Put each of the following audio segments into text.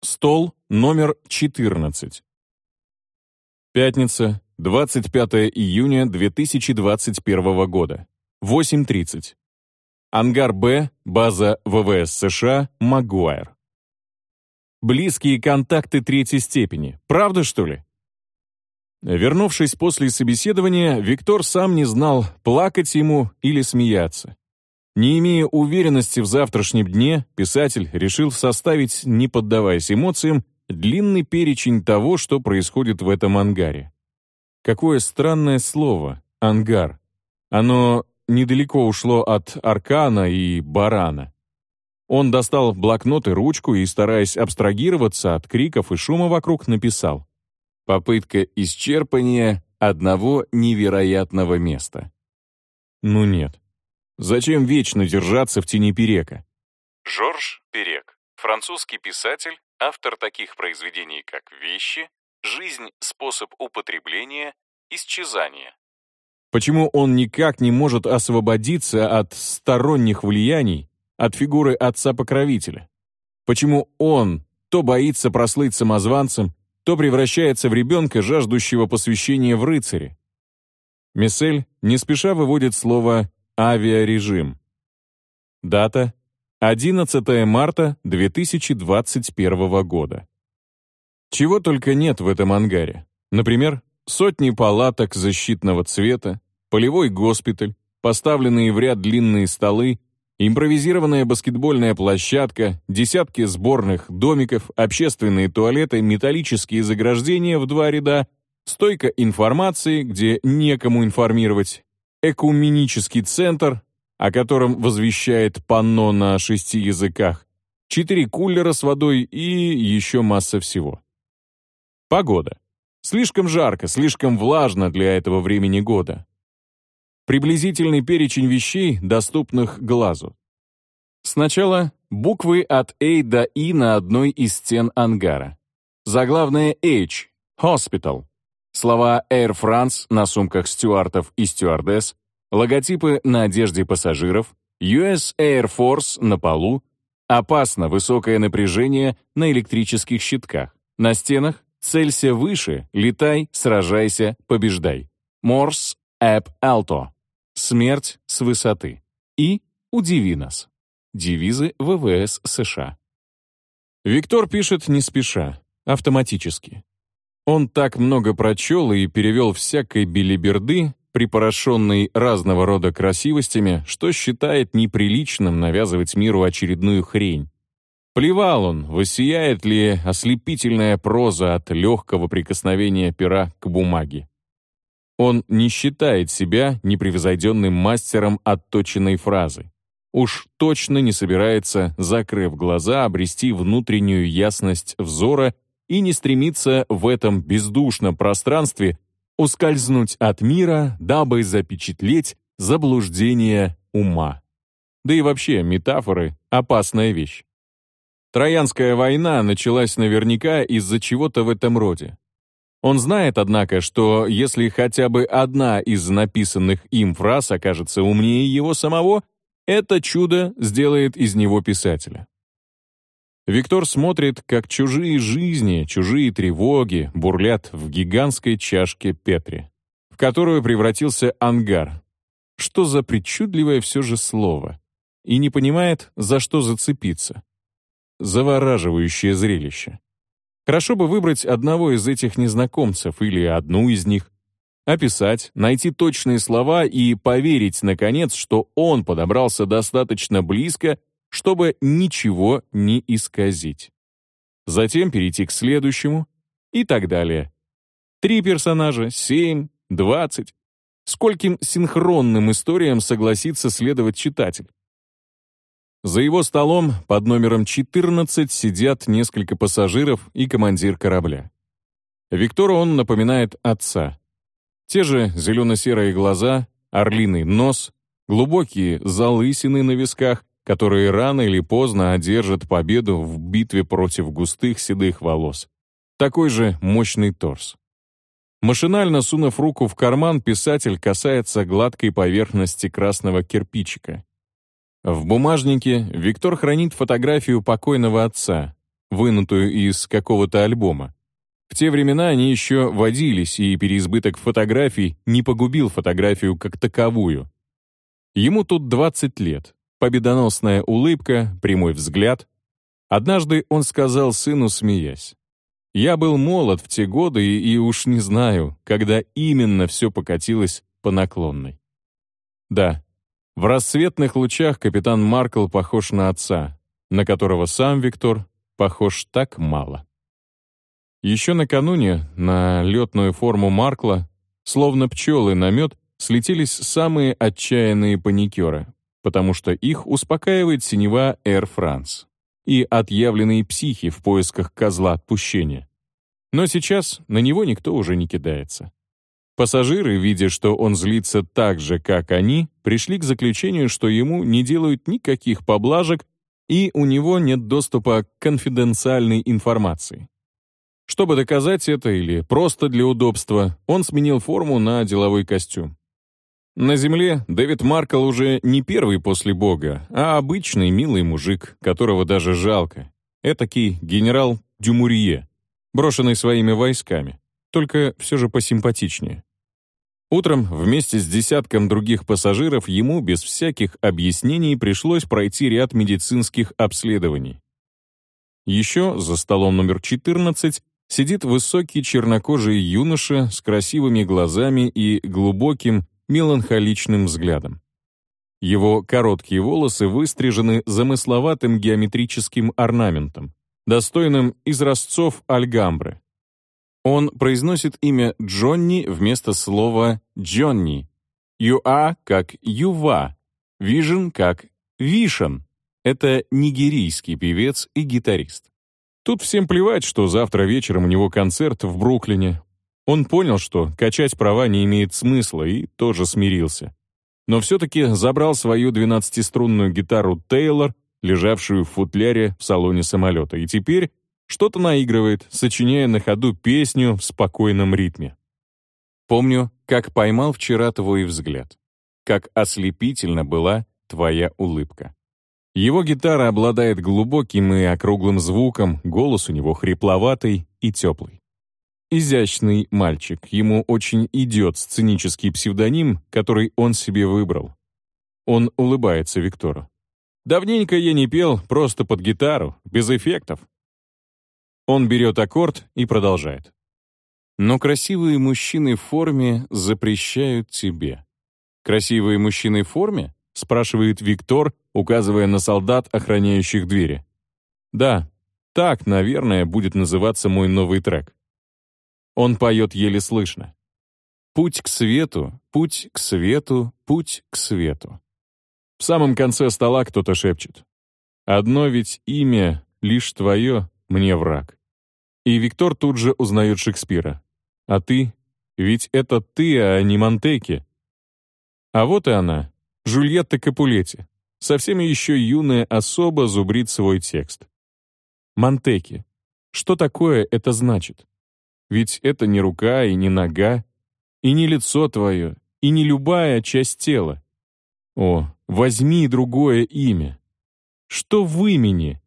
Стол номер 14. Пятница, 25 июня 2021 года. 8.30. Ангар Б, база ВВС США, Магуайр. Близкие контакты третьей степени. Правда, что ли? Вернувшись после собеседования, Виктор сам не знал, плакать ему или смеяться. Не имея уверенности в завтрашнем дне, писатель решил составить, не поддаваясь эмоциям, длинный перечень того, что происходит в этом ангаре. Какое странное слово «ангар». Оно недалеко ушло от аркана и барана. Он достал блокнот и ручку и, стараясь абстрагироваться от криков и шума вокруг, написал «Попытка исчерпания одного невероятного места». Ну нет. Зачем вечно держаться в тени Перека? Жорж Перек, французский писатель, автор таких произведений, как «Вещи», «Жизнь. Способ употребления», «Исчезание». Почему он никак не может освободиться от сторонних влияний, от фигуры отца-покровителя? Почему он то боится прослыть самозванцем, то превращается в ребенка, жаждущего посвящения в рыцаре? Мессель не спеша выводит слово Авиарежим. Дата 11 марта 2021 года. Чего только нет в этом ангаре. Например, сотни палаток защитного цвета, полевой госпиталь, поставленные в ряд длинные столы, импровизированная баскетбольная площадка, десятки сборных домиков, общественные туалеты, металлические заграждения в два ряда, стойка информации, где некому информировать, экуменический центр, о котором возвещает панно на шести языках, четыре кулера с водой и еще масса всего. Погода. Слишком жарко, слишком влажно для этого времени года. Приблизительный перечень вещей, доступных глазу. Сначала буквы от A до I на одной из стен ангара. Заглавное H — Hospital. Слова Air France на сумках стюартов и стюардесс, логотипы на одежде пассажиров, US Air Force на полу, опасно высокое напряжение на электрических щитках. На стенах «Целься выше, летай, сражайся, побеждай». Морс Эп Алто. Смерть с высоты. И «Удиви нас». Девизы ВВС США. Виктор пишет не спеша, автоматически. Он так много прочел и перевел всякой билиберды, припорошенной разного рода красивостями, что считает неприличным навязывать миру очередную хрень. Плевал он, воссияет ли ослепительная проза от легкого прикосновения пера к бумаге. Он не считает себя непревзойденным мастером отточенной фразы. Уж точно не собирается, закрыв глаза, обрести внутреннюю ясность взора и не стремится в этом бездушном пространстве ускользнуть от мира, дабы запечатлеть заблуждение ума. Да и вообще, метафоры — опасная вещь. Троянская война началась наверняка из-за чего-то в этом роде. Он знает, однако, что если хотя бы одна из написанных им фраз окажется умнее его самого, это чудо сделает из него писателя. Виктор смотрит, как чужие жизни, чужие тревоги бурлят в гигантской чашке Петри, в которую превратился ангар. Что за причудливое все же слово? И не понимает, за что зацепиться. Завораживающее зрелище. Хорошо бы выбрать одного из этих незнакомцев или одну из них, описать, найти точные слова и поверить, наконец, что он подобрался достаточно близко чтобы ничего не исказить. Затем перейти к следующему и так далее. Три персонажа, семь, двадцать. Скольким синхронным историям согласится следовать читатель? За его столом под номером 14 сидят несколько пассажиров и командир корабля. Виктору он напоминает отца. Те же зелено-серые глаза, орлиный нос, глубокие залысины на висках, которые рано или поздно одержат победу в битве против густых седых волос. Такой же мощный торс. Машинально сунув руку в карман, писатель касается гладкой поверхности красного кирпичика. В бумажнике Виктор хранит фотографию покойного отца, вынутую из какого-то альбома. В те времена они еще водились, и переизбыток фотографий не погубил фотографию как таковую. Ему тут 20 лет, победоносная улыбка, прямой взгляд. Однажды он сказал сыну, смеясь, «Я был молод в те годы, и, и уж не знаю, когда именно все покатилось по наклонной». Да, в рассветных лучах капитан Маркл похож на отца, на которого сам Виктор похож так мало. Еще накануне на летную форму Маркла, словно пчелы на мед, слетелись самые отчаянные паникеры, потому что их успокаивает синева Air France и отъявленные психи в поисках козла отпущения. Но сейчас на него никто уже не кидается. Пассажиры, видя, что он злится так же, как они, пришли к заключению, что ему не делают никаких поблажек и у него нет доступа к конфиденциальной информации. Чтобы доказать это или просто для удобства, он сменил форму на деловой костюм. На земле Дэвид Маркл уже не первый после Бога, а обычный милый мужик, которого даже жалко. Этакий генерал Дюмурье, брошенный своими войсками, только все же посимпатичнее. Утром вместе с десятком других пассажиров ему без всяких объяснений пришлось пройти ряд медицинских обследований. Еще за столом номер 14 сидит высокий чернокожий юноша с красивыми глазами и глубоким, меланхоличным взглядом. Его короткие волосы выстрижены замысловатым геометрическим орнаментом, достойным изразцов альгамбры. Он произносит имя Джонни вместо слова «Джонни». «Юа» как «Юва», «Вижен» как «Вишен». Это нигерийский певец и гитарист. Тут всем плевать, что завтра вечером у него концерт в Бруклине. Он понял, что качать права не имеет смысла, и тоже смирился. Но все-таки забрал свою двенадцатиструнную гитару «Тейлор», лежавшую в футляре в салоне самолета, и теперь что-то наигрывает, сочиняя на ходу песню в спокойном ритме. Помню, как поймал вчера твой взгляд, как ослепительно была твоя улыбка. Его гитара обладает глубоким и округлым звуком, голос у него хрипловатый и теплый. Изящный мальчик, ему очень идет сценический псевдоним, который он себе выбрал. Он улыбается Виктору. «Давненько я не пел, просто под гитару, без эффектов. Он берет аккорд и продолжает. Но красивые мужчины в форме запрещают тебе. Красивые мужчины в форме? спрашивает Виктор, указывая на солдат, охраняющих двери. Да, так, наверное, будет называться мой новый трек. Он поет еле слышно. Путь к свету, путь к свету, путь к свету. В самом конце стола кто-то шепчет. Одно ведь имя, лишь твое, мне враг. И Виктор тут же узнает Шекспира. «А ты? Ведь это ты, а не Монтеки». А вот и она, Жульетта Капулетти. Совсем еще юная особа зубрит свой текст. Монтеки. Что такое это значит? Ведь это не рука и не нога, и не лицо твое, и не любая часть тела. О, возьми другое имя. Что в имени?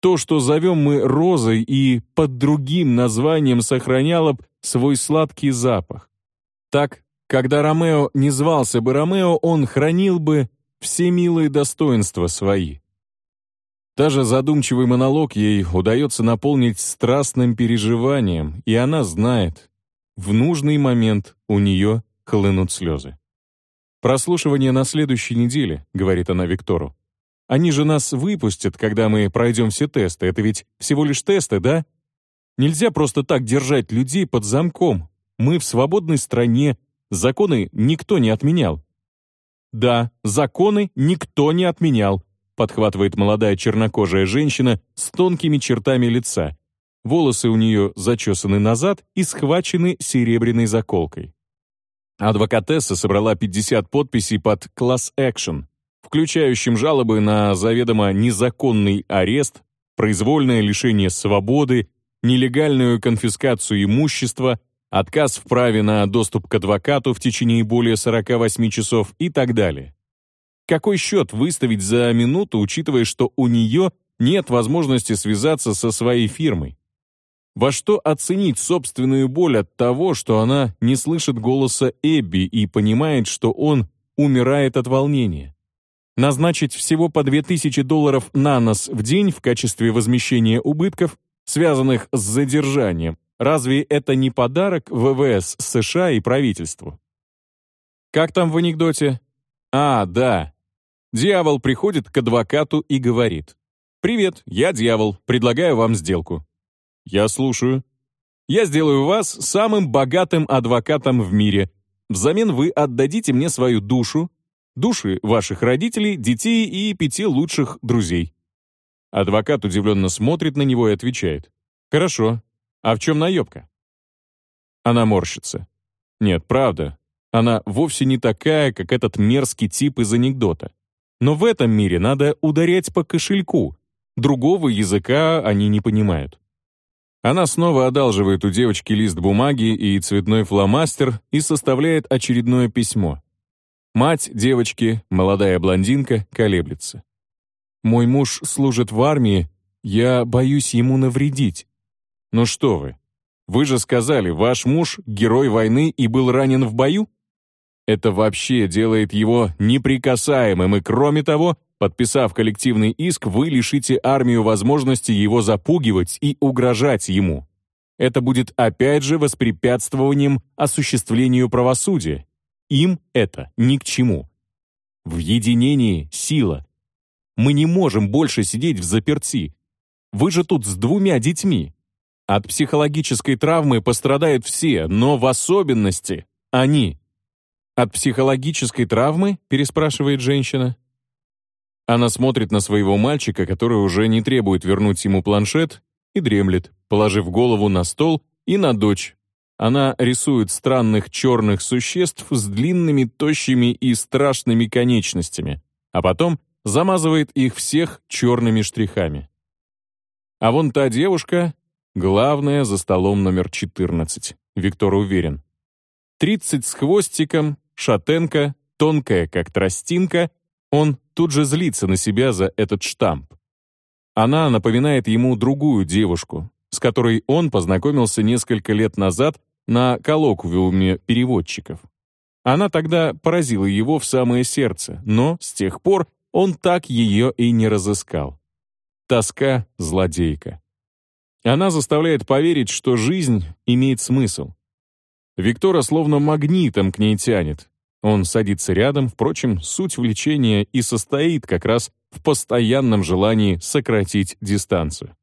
То, что зовем мы розой и под другим названием сохраняло б свой сладкий запах. Так, когда Ромео не звался бы Ромео, он хранил бы все милые достоинства свои. Даже задумчивый монолог ей удается наполнить страстным переживанием, и она знает, в нужный момент у нее хлынут слезы. «Прослушивание на следующей неделе», — говорит она Виктору. Они же нас выпустят, когда мы пройдем все тесты. Это ведь всего лишь тесты, да? Нельзя просто так держать людей под замком. Мы в свободной стране, законы никто не отменял. Да, законы никто не отменял, подхватывает молодая чернокожая женщина с тонкими чертами лица. Волосы у нее зачесаны назад и схвачены серебряной заколкой. Адвокатесса собрала 50 подписей под «Class Action», включающим жалобы на заведомо незаконный арест, произвольное лишение свободы, нелегальную конфискацию имущества, отказ в праве на доступ к адвокату в течение более 48 часов и так далее. Какой счет выставить за минуту, учитывая, что у нее нет возможности связаться со своей фирмой. Во что оценить собственную боль от того, что она не слышит голоса Эбби и понимает, что он умирает от волнения? Назначить всего по 2000 долларов на нос в день в качестве возмещения убытков, связанных с задержанием, разве это не подарок ВВС США и правительству? Как там в анекдоте? А, да. Дьявол приходит к адвокату и говорит. «Привет, я дьявол, предлагаю вам сделку». «Я слушаю». «Я сделаю вас самым богатым адвокатом в мире. Взамен вы отдадите мне свою душу, души ваших родителей, детей и пяти лучших друзей». Адвокат удивленно смотрит на него и отвечает. «Хорошо. А в чем наебка?» Она морщится. «Нет, правда, она вовсе не такая, как этот мерзкий тип из анекдота. Но в этом мире надо ударять по кошельку. Другого языка они не понимают. Она снова одалживает у девочки лист бумаги и цветной фломастер и составляет очередное письмо. Мать девочки, молодая блондинка, колеблется. «Мой муж служит в армии, я боюсь ему навредить». «Ну что вы, вы же сказали, ваш муж — герой войны и был ранен в бою?» Это вообще делает его неприкасаемым, и кроме того, подписав коллективный иск, вы лишите армию возможности его запугивать и угрожать ему. Это будет опять же воспрепятствованием осуществлению правосудия. Им это ни к чему. В единении сила. Мы не можем больше сидеть в заперти. Вы же тут с двумя детьми. От психологической травмы пострадают все, но в особенности они. «От психологической травмы?» — переспрашивает женщина. Она смотрит на своего мальчика, который уже не требует вернуть ему планшет, и дремлет, положив голову на стол, и на дочь. Она рисует странных черных существ с длинными, тощими и страшными конечностями, а потом замазывает их всех черными штрихами. А вон та девушка — главная за столом номер 14, Виктор уверен. 30 с хвостиком, шатенка, тонкая, как тростинка, он тут же злится на себя за этот штамп. Она напоминает ему другую девушку, с которой он познакомился несколько лет назад на коллоквиуме переводчиков. Она тогда поразила его в самое сердце, но с тех пор он так ее и не разыскал. Тоска — злодейка. Она заставляет поверить, что жизнь имеет смысл, Виктора словно магнитом к ней тянет. Он садится рядом, впрочем, суть влечения и состоит как раз в постоянном желании сократить дистанцию.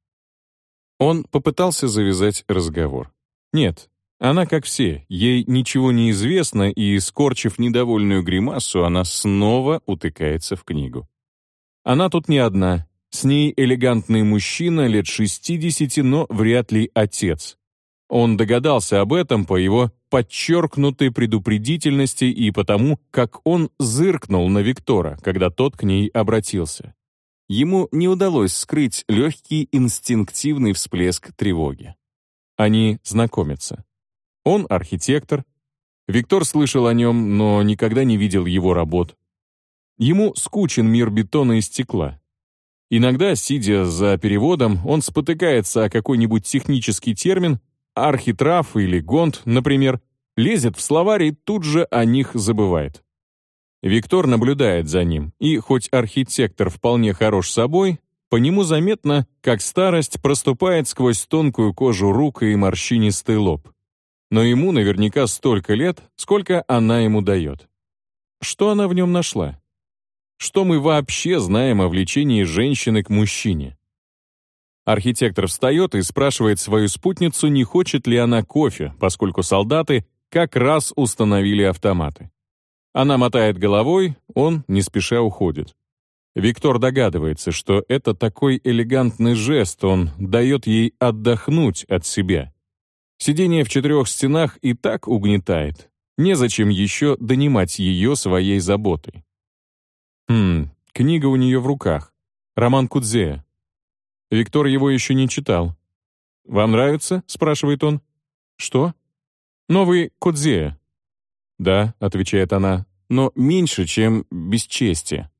Он попытался завязать разговор. Нет, она как все, ей ничего не известно, и, скорчив недовольную гримасу, она снова утыкается в книгу. Она тут не одна, с ней элегантный мужчина лет 60, но вряд ли отец. Он догадался об этом по его подчеркнутой предупредительности и потому, как он зыркнул на Виктора, когда тот к ней обратился. Ему не удалось скрыть легкий инстинктивный всплеск тревоги. Они знакомятся. Он архитектор. Виктор слышал о нем, но никогда не видел его работ. Ему скучен мир бетона и стекла. Иногда, сидя за переводом, он спотыкается о какой-нибудь технический термин архитраф или гонт, например, лезет в словарь и тут же о них забывает. Виктор наблюдает за ним, и хоть архитектор вполне хорош собой, по нему заметно, как старость проступает сквозь тонкую кожу рук и морщинистый лоб. Но ему наверняка столько лет, сколько она ему дает. Что она в нем нашла? Что мы вообще знаем о влечении женщины к мужчине? Архитектор встает и спрашивает свою спутницу, не хочет ли она кофе, поскольку солдаты как раз установили автоматы. Она мотает головой, он не спеша уходит. Виктор догадывается, что это такой элегантный жест, он дает ей отдохнуть от себя. Сидение в четырех стенах и так угнетает. Незачем еще донимать ее своей заботой. Хм, книга у нее в руках. Роман Кудзея. Виктор его еще не читал. «Вам нравится?» — спрашивает он. «Что?» «Новый Кодзея». «Да», — отвечает она, — «но меньше, чем бесчестие».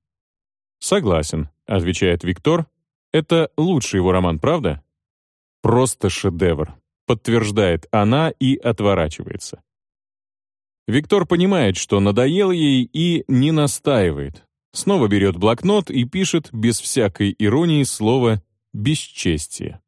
«Согласен», — отвечает Виктор. Это лучший его роман, правда? Просто шедевр, подтверждает она и отворачивается. Виктор понимает, что надоел ей и не настаивает. Снова берет блокнот и пишет без всякой иронии слово бесчестие.